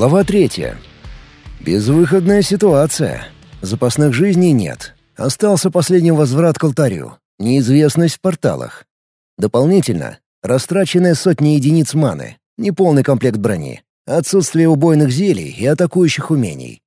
Глава третья. Безвыходная ситуация. Запасных жизней нет. Остался последний возврат к алтарю. Неизвестность в порталах. Дополнительно растраченная сотни единиц маны, неполный комплект брони, отсутствие убойных зелий и атакующих умений.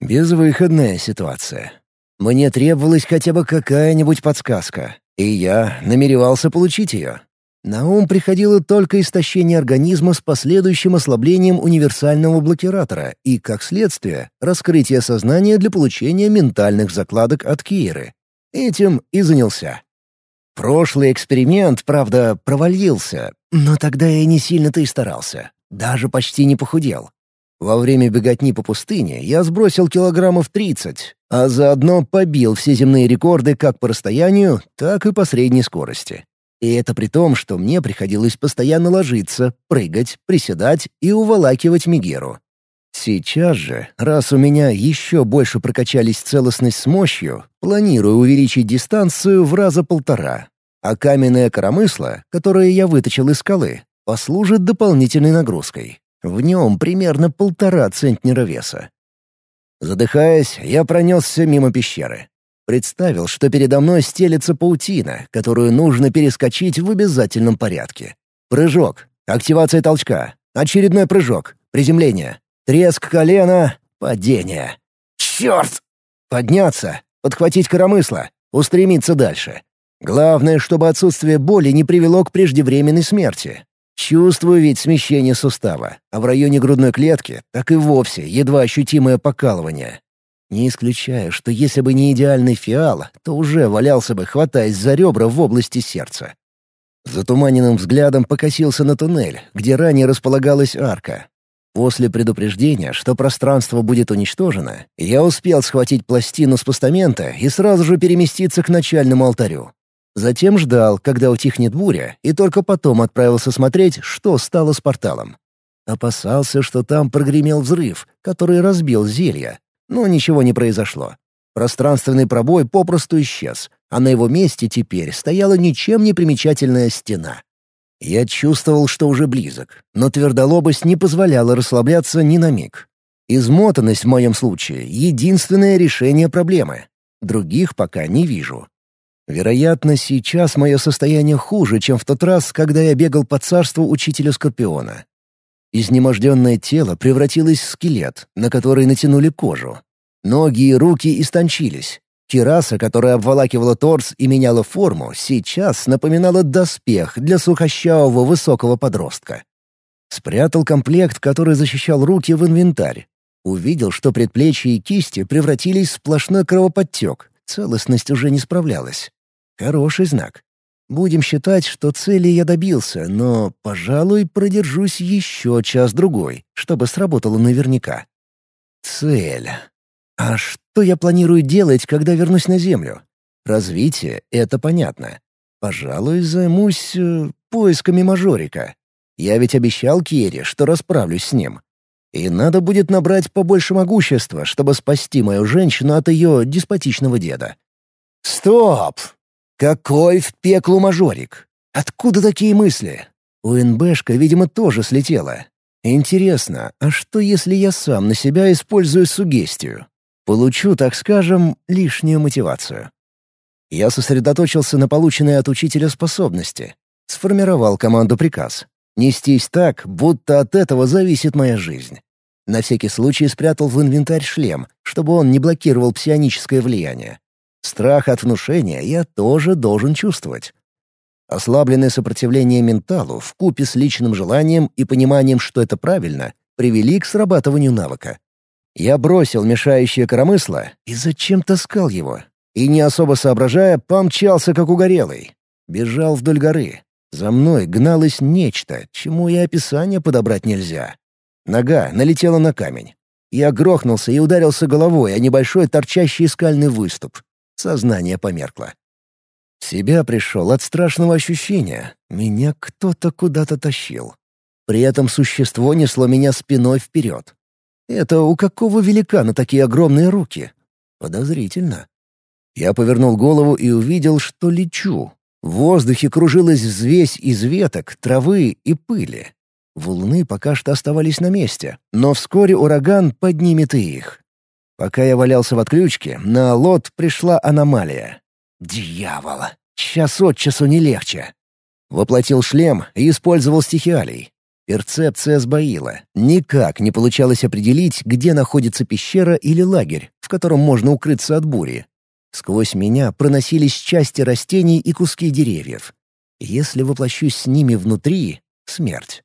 Безвыходная ситуация. Мне требовалась хотя бы какая-нибудь подсказка, и я намеревался получить ее. На ум приходило только истощение организма с последующим ослаблением универсального блокиратора и, как следствие, раскрытие сознания для получения ментальных закладок от Киеры. Этим и занялся. Прошлый эксперимент, правда, провалился, но тогда я не сильно-то и старался. Даже почти не похудел. Во время беготни по пустыне я сбросил килограммов 30, а заодно побил все земные рекорды как по расстоянию, так и по средней скорости. И это при том, что мне приходилось постоянно ложиться, прыгать, приседать и уволакивать Мигеру. Сейчас же, раз у меня еще больше прокачались целостность с мощью, планирую увеличить дистанцию в раза полтора. А каменное коромысло, которое я вытащил из скалы, послужит дополнительной нагрузкой. В нем примерно полтора центнера веса. Задыхаясь, я пронесся мимо пещеры. Представил, что передо мной стелется паутина, которую нужно перескочить в обязательном порядке. Прыжок, активация толчка, очередной прыжок, приземление, Треск колена, падение. Черт! Подняться, подхватить коромысло, устремиться дальше. Главное, чтобы отсутствие боли не привело к преждевременной смерти. Чувствую ведь смещение сустава, а в районе грудной клетки так и вовсе едва ощутимое покалывание. Не исключаю, что если бы не идеальный фиал, то уже валялся бы, хватаясь за ребра в области сердца. Затуманенным взглядом покосился на туннель, где ранее располагалась арка. После предупреждения, что пространство будет уничтожено, я успел схватить пластину с постамента и сразу же переместиться к начальному алтарю. Затем ждал, когда утихнет буря, и только потом отправился смотреть, что стало с порталом. Опасался, что там прогремел взрыв, который разбил зелье, но ничего не произошло. Пространственный пробой попросту исчез, а на его месте теперь стояла ничем не примечательная стена. Я чувствовал, что уже близок, но твердолобость не позволяла расслабляться ни на миг. Измотанность в моем случае — единственное решение проблемы. Других пока не вижу. Вероятно, сейчас мое состояние хуже, чем в тот раз, когда я бегал по царству учителя Скорпиона. Изнеможденное тело превратилось в скелет, на который натянули кожу. Ноги и руки истончились, Кираса, которая обволакивала торс и меняла форму, сейчас напоминала доспех для сухощавого высокого подростка. Спрятал комплект, который защищал руки в инвентарь. Увидел, что предплечья и кисти превратились в сплошной кровоподтек, целостность уже не справлялась. Хороший знак. Будем считать, что цели я добился, но, пожалуй, продержусь еще час-другой, чтобы сработало наверняка. Цель. А что я планирую делать, когда вернусь на Землю? Развитие — это понятно. Пожалуй, займусь э, поисками мажорика. Я ведь обещал Кире, что расправлюсь с ним. И надо будет набрать побольше могущества, чтобы спасти мою женщину от ее деспотичного деда. Стоп! Какой в пеклу мажорик? Откуда такие мысли? У НБшка, видимо, тоже слетела. Интересно, а что если я сам на себя использую сугестию? Получу, так скажем, лишнюю мотивацию. Я сосредоточился на полученной от учителя способности. Сформировал команду приказ. Нестись так, будто от этого зависит моя жизнь. На всякий случай спрятал в инвентарь шлем, чтобы он не блокировал псионическое влияние. Страх от внушения я тоже должен чувствовать. Ослабленное сопротивление менталу в купе с личным желанием и пониманием, что это правильно, привели к срабатыванию навыка. Я бросил мешающее коромысло и зачем таскал его. И, не особо соображая, помчался как угорелый. Бежал вдоль горы. За мной гналось нечто, чему и описание подобрать нельзя. Нога налетела на камень. Я грохнулся и ударился головой о небольшой торчащий скальный выступ. Сознание померкло. В себя пришел от страшного ощущения. Меня кто-то куда-то тащил. При этом существо несло меня спиной вперед. Это у какого великана такие огромные руки? Подозрительно. Я повернул голову и увидел, что лечу. В воздухе кружилась взвесь из веток, травы и пыли. Вулны пока что оставались на месте, но вскоре ураган поднимет и их. Пока я валялся в отключке, на лот пришла аномалия. Дьявол! Час от часу не легче. Воплотил шлем и использовал стихиалий. Перцепция сбоила. Никак не получалось определить, где находится пещера или лагерь, в котором можно укрыться от бури. Сквозь меня проносились части растений и куски деревьев. Если воплощусь с ними внутри — смерть.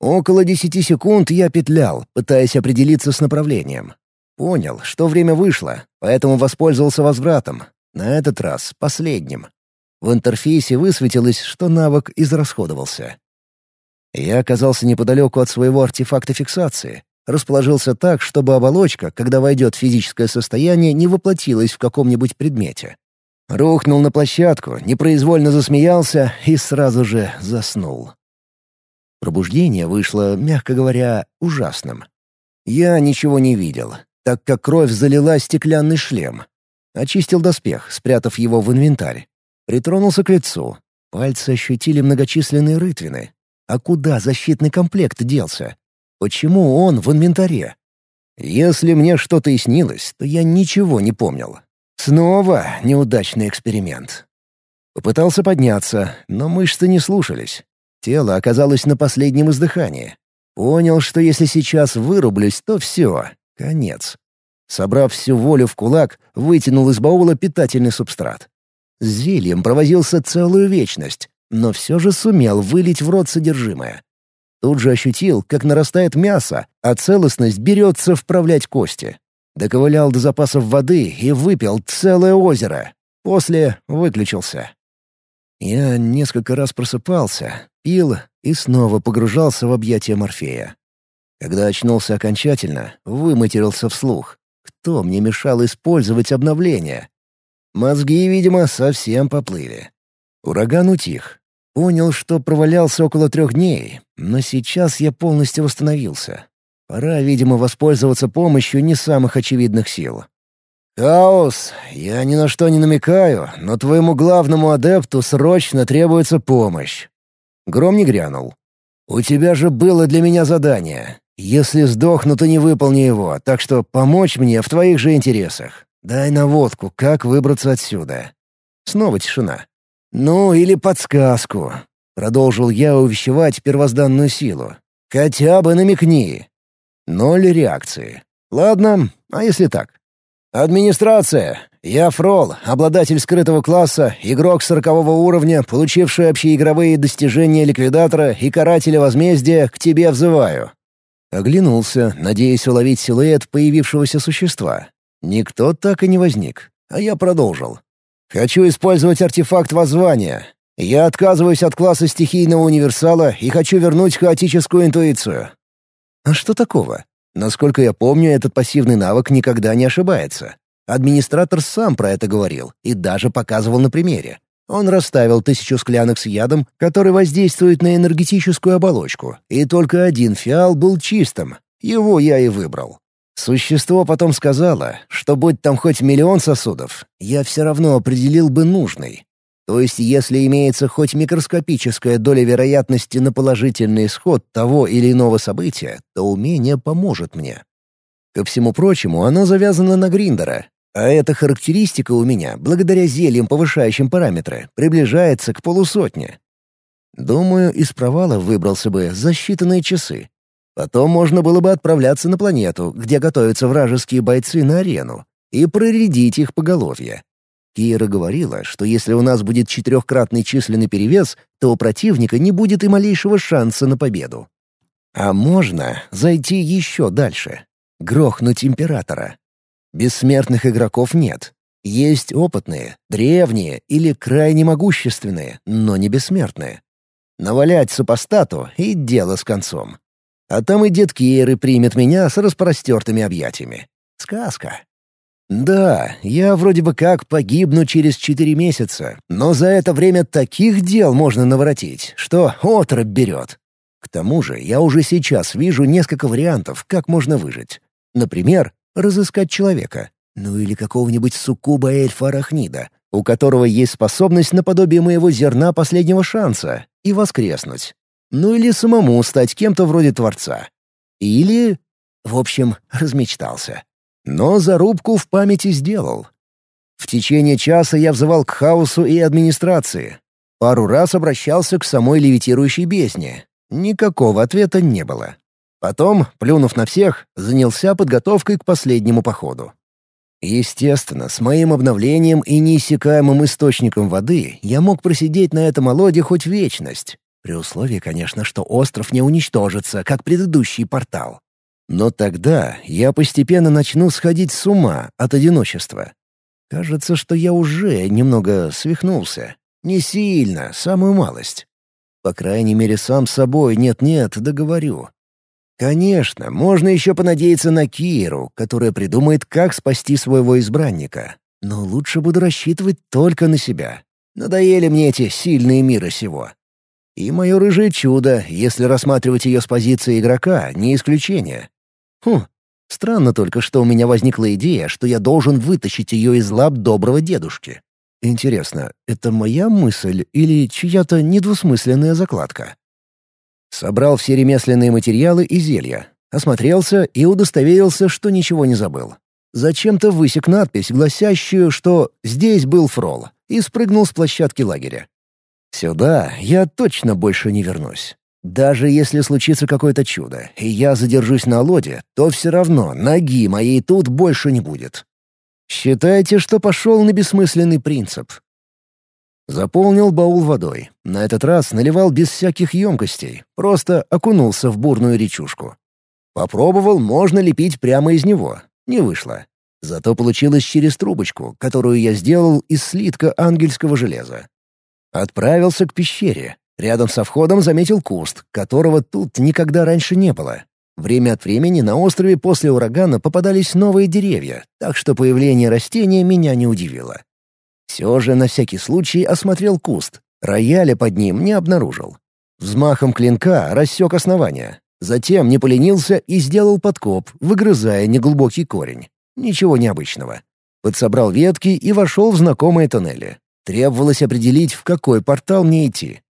Около десяти секунд я петлял, пытаясь определиться с направлением. Понял, что время вышло, поэтому воспользовался возвратом. На этот раз последним. В интерфейсе высветилось, что навык израсходовался. Я оказался неподалеку от своего артефакта фиксации. Расположился так, чтобы оболочка, когда войдет в физическое состояние, не воплотилась в каком-нибудь предмете. Рухнул на площадку, непроизвольно засмеялся и сразу же заснул. Пробуждение вышло, мягко говоря, ужасным. Я ничего не видел, так как кровь залила стеклянный шлем. Очистил доспех, спрятав его в инвентарь. Притронулся к лицу. Пальцы ощутили многочисленные рытвины. А куда защитный комплект делся? Почему он в инвентаре? Если мне что-то и снилось, то я ничего не помнил. Снова неудачный эксперимент. Попытался подняться, но мышцы не слушались. Тело оказалось на последнем издыхании. Понял, что если сейчас вырублюсь, то все, конец. Собрав всю волю в кулак, вытянул из баула питательный субстрат. С зельем провозился целую вечность, но все же сумел вылить в рот содержимое. Тут же ощутил, как нарастает мясо, а целостность берется вправлять кости. Доковылял до запасов воды и выпил целое озеро. После выключился. Я несколько раз просыпался, пил и снова погружался в объятия Морфея. Когда очнулся окончательно, выматерился вслух. Кто мне мешал использовать обновление? Мозги, видимо, совсем поплыли. Ураган утих. Понял, что провалялся около трех дней, но сейчас я полностью восстановился. Пора, видимо, воспользоваться помощью не самых очевидных сил. «Хаос, я ни на что не намекаю, но твоему главному адепту срочно требуется помощь». Гром не грянул. «У тебя же было для меня задание. Если сдохну, то не выполни его, так что помочь мне в твоих же интересах. Дай наводку, как выбраться отсюда». Снова тишина. «Ну, или подсказку», — продолжил я увещевать первозданную силу. «Хотя бы намекни». Ноль реакции. Ладно, а если так? «Администрация! Я Фрол, обладатель скрытого класса, игрок сорокового уровня, получивший общеигровые достижения ликвидатора и карателя возмездия, к тебе взываю». Оглянулся, надеясь уловить силуэт появившегося существа. Никто так и не возник, а я продолжил. «Хочу использовать артефакт воззвания. Я отказываюсь от класса стихийного универсала и хочу вернуть хаотическую интуицию». «А что такого?» Насколько я помню, этот пассивный навык никогда не ошибается. Администратор сам про это говорил и даже показывал на примере. Он расставил тысячу склянок с ядом, который воздействует на энергетическую оболочку, и только один фиал был чистым. Его я и выбрал. Существо потом сказало, что будь там хоть миллион сосудов, я все равно определил бы нужный. То есть, если имеется хоть микроскопическая доля вероятности на положительный исход того или иного события, то умение поможет мне. Ко всему прочему, оно завязано на Гриндера, а эта характеристика у меня, благодаря зельям, повышающим параметры, приближается к полусотне. Думаю, из провала выбрался бы за считанные часы. Потом можно было бы отправляться на планету, где готовятся вражеские бойцы на арену, и проредить их поголовье. Кира говорила, что если у нас будет четырехкратный численный перевес, то у противника не будет и малейшего шанса на победу. А можно зайти еще дальше. Грохнуть императора. Бессмертных игроков нет. Есть опытные, древние или крайне могущественные, но не бессмертные. Навалять супостату и дело с концом. А там и дед Киры примет меня с распростертыми объятиями. Сказка. Да, я вроде бы как погибну через четыре месяца, но за это время таких дел можно наворотить, что отрыв берет. К тому же я уже сейчас вижу несколько вариантов, как можно выжить. Например, разыскать человека. Ну или какого-нибудь суккуба-эльфа-арахнида, у которого есть способность наподобие моего зерна последнего шанса, и воскреснуть. Ну или самому стать кем-то вроде Творца. Или... В общем, размечтался. Но зарубку в памяти сделал. В течение часа я взывал к хаосу и администрации. Пару раз обращался к самой левитирующей бездне. Никакого ответа не было. Потом, плюнув на всех, занялся подготовкой к последнему походу. Естественно, с моим обновлением и неиссякаемым источником воды я мог просидеть на этом олоде хоть вечность. При условии, конечно, что остров не уничтожится, как предыдущий портал. Но тогда я постепенно начну сходить с ума от одиночества. Кажется, что я уже немного свихнулся. Не сильно, самую малость. По крайней мере, сам собой нет-нет, договорю. Конечно, можно еще понадеяться на Киру, которая придумает, как спасти своего избранника. Но лучше буду рассчитывать только на себя. Надоели мне эти сильные мира сего. И мое рыжее чудо, если рассматривать ее с позиции игрока, не исключение. Хм, странно только, что у меня возникла идея, что я должен вытащить ее из лап доброго дедушки. Интересно, это моя мысль или чья-то недвусмысленная закладка? Собрал все ремесленные материалы и зелья. Осмотрелся и удостоверился, что ничего не забыл. Зачем-то высек надпись, гласящую, что «здесь был фрол», и спрыгнул с площадки лагеря. Сюда я точно больше не вернусь. Даже если случится какое-то чудо, и я задержусь на лоде, то все равно ноги моей тут больше не будет. Считайте, что пошел на бессмысленный принцип. Заполнил баул водой. На этот раз наливал без всяких емкостей, просто окунулся в бурную речушку. Попробовал, можно ли пить прямо из него. Не вышло. Зато получилось через трубочку, которую я сделал из слитка ангельского железа. Отправился к пещере. Рядом со входом заметил куст, которого тут никогда раньше не было. Время от времени на острове после урагана попадались новые деревья, так что появление растения меня не удивило. Все же на всякий случай осмотрел куст. Рояля под ним не обнаружил. Взмахом клинка рассек основание. Затем не поленился и сделал подкоп, выгрызая неглубокий корень. Ничего необычного. Подсобрал ветки и вошел в знакомые тоннели. Требовалось определить, в какой портал мне идти.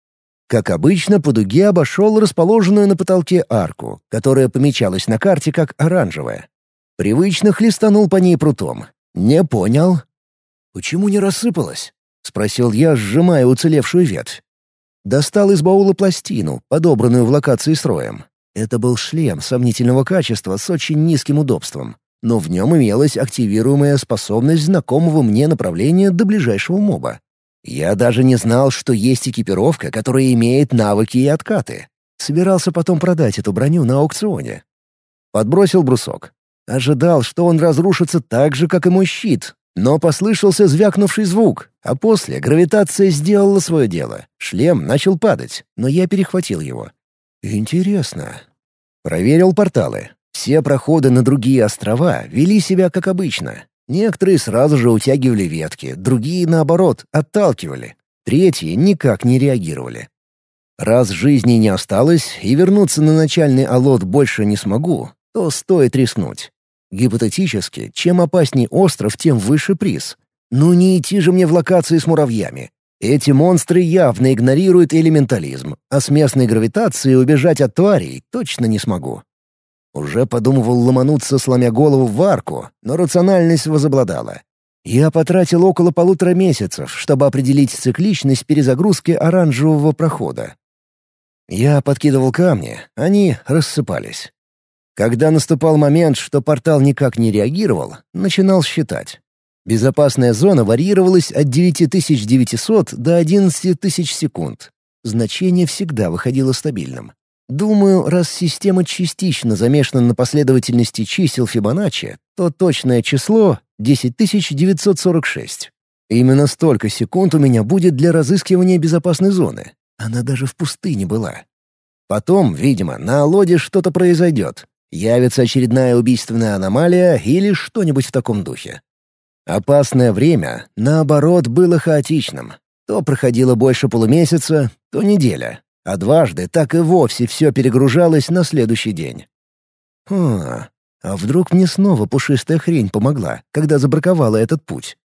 Как обычно, по дуге обошел расположенную на потолке арку, которая помечалась на карте как оранжевая. Привычно хлестанул по ней прутом. Не понял, «Почему не рассыпалась?» — спросил я, сжимая уцелевшую ветвь. Достал из баула пластину, подобранную в локации с роем. Это был шлем сомнительного качества с очень низким удобством, но в нем имелась активируемая способность знакомого мне направления до ближайшего моба. Я даже не знал, что есть экипировка, которая имеет навыки и откаты. Собирался потом продать эту броню на аукционе. Подбросил брусок. Ожидал, что он разрушится так же, как и мой щит, но послышался звякнувший звук, а после гравитация сделала свое дело. Шлем начал падать, но я перехватил его. Интересно. Проверил порталы. Все проходы на другие острова вели себя как обычно. Некоторые сразу же утягивали ветки, другие, наоборот, отталкивали. Третьи никак не реагировали. Раз жизни не осталось и вернуться на начальный алот больше не смогу, то стоит рискнуть. Гипотетически, чем опасней остров, тем выше приз. Ну не идти же мне в локации с муравьями. Эти монстры явно игнорируют элементализм, а с местной гравитацией убежать от тварей точно не смогу. Уже подумывал ломануться, сломя голову в арку, но рациональность возобладала. Я потратил около полутора месяцев, чтобы определить цикличность перезагрузки оранжевого прохода. Я подкидывал камни, они рассыпались. Когда наступал момент, что портал никак не реагировал, начинал считать. Безопасная зона варьировалась от 9900 до 11000 секунд. Значение всегда выходило стабильным. Думаю, раз система частично замешана на последовательности чисел Фибоначчи, то точное число — 10946. Именно столько секунд у меня будет для разыскивания безопасной зоны. Она даже в пустыне была. Потом, видимо, на Алоде что-то произойдет, Явится очередная убийственная аномалия или что-нибудь в таком духе. Опасное время, наоборот, было хаотичным. То проходило больше полумесяца, то неделя. А дважды так и вовсе все перегружалось на следующий день. Хм, а вдруг мне снова пушистая хрень помогла, когда забраковала этот путь?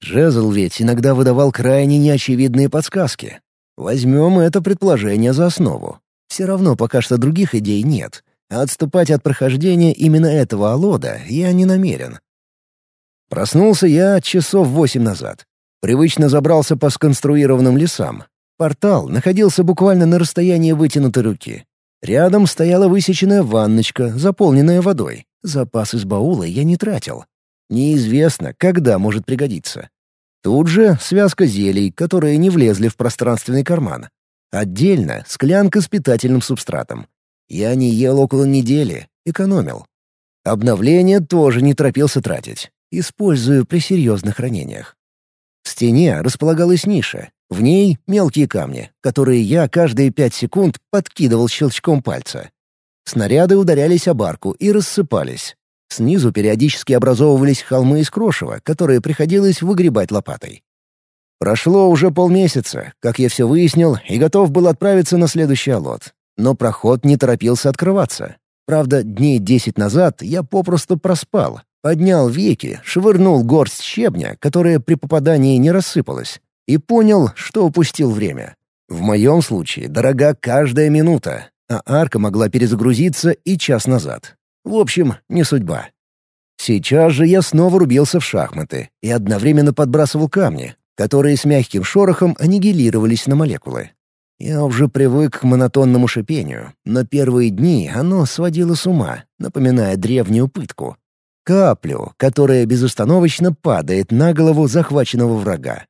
Жезл ведь иногда выдавал крайне неочевидные подсказки. Возьмем это предположение за основу. Все равно пока что других идей нет, отступать от прохождения именно этого Алода я не намерен. Проснулся я часов восемь назад. Привычно забрался по сконструированным лесам. Портал находился буквально на расстоянии вытянутой руки. Рядом стояла высеченная ванночка, заполненная водой. Запас из баула я не тратил. Неизвестно, когда может пригодиться. Тут же связка зелий, которые не влезли в пространственный карман. Отдельно склянка с питательным субстратом. Я не ел около недели, экономил. Обновление тоже не торопился тратить. Использую при серьезных ранениях. В стене располагалась ниша. В ней мелкие камни, которые я каждые пять секунд подкидывал щелчком пальца. Снаряды ударялись об арку и рассыпались. Снизу периодически образовывались холмы из крошева, которые приходилось выгребать лопатой. Прошло уже полмесяца, как я все выяснил, и готов был отправиться на следующий алот. Но проход не торопился открываться. Правда, дней десять назад я попросту проспал, Поднял веки, швырнул горсть щебня, которая при попадании не рассыпалась, и понял, что упустил время. В моем случае дорога каждая минута, а арка могла перезагрузиться и час назад. В общем, не судьба. Сейчас же я снова рубился в шахматы и одновременно подбрасывал камни, которые с мягким шорохом аннигилировались на молекулы. Я уже привык к монотонному шипению, но первые дни оно сводило с ума, напоминая древнюю пытку. Каплю, которая безостановочно падает на голову захваченного врага.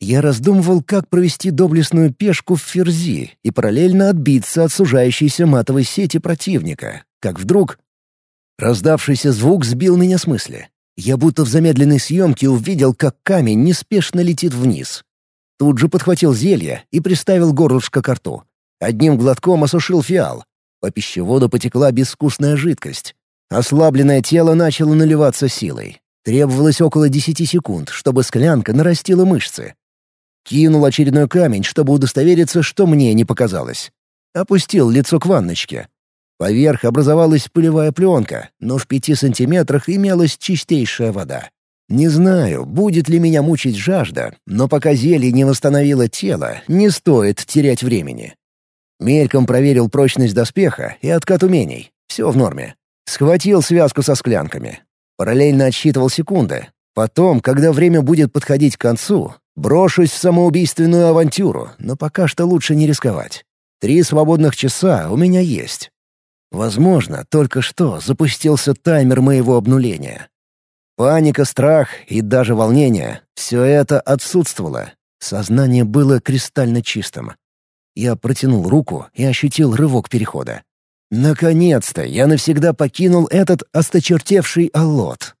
Я раздумывал, как провести доблестную пешку в ферзи и параллельно отбиться от сужающейся матовой сети противника, как вдруг... Раздавшийся звук сбил меня с мысли. Я будто в замедленной съемке увидел, как камень неспешно летит вниз. Тут же подхватил зелье и приставил горлышко к рту. Одним глотком осушил фиал. По пищеводу потекла безвкусная жидкость. Ослабленное тело начало наливаться силой. Требовалось около десяти секунд, чтобы склянка нарастила мышцы. Кинул очередной камень, чтобы удостовериться, что мне не показалось. Опустил лицо к ванночке. Поверх образовалась пылевая пленка, но в пяти сантиметрах имелась чистейшая вода. Не знаю, будет ли меня мучить жажда, но пока зелье не восстановило тело, не стоит терять времени. Мельком проверил прочность доспеха и откат умений. Все в норме. Схватил связку со склянками. Параллельно отсчитывал секунды. Потом, когда время будет подходить к концу, брошусь в самоубийственную авантюру, но пока что лучше не рисковать. Три свободных часа у меня есть. Возможно, только что запустился таймер моего обнуления. Паника, страх и даже волнение — все это отсутствовало. Сознание было кристально чистым. Я протянул руку и ощутил рывок перехода. Наконец-то я навсегда покинул этот осточертевший аллот.